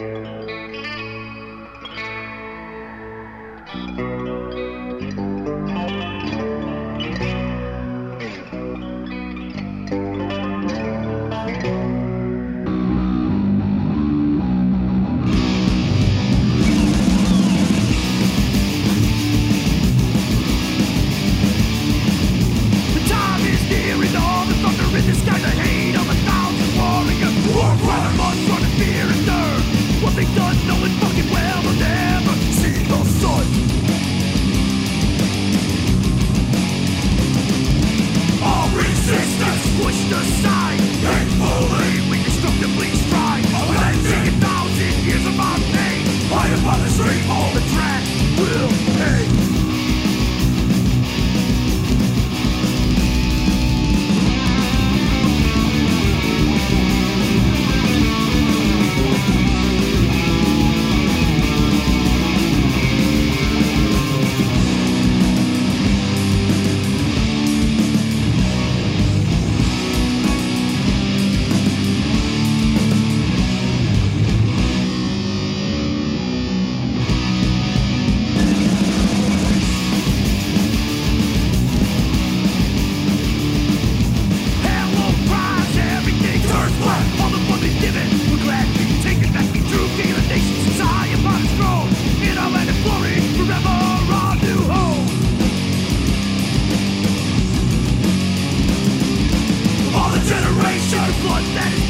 Thank you. the blood that is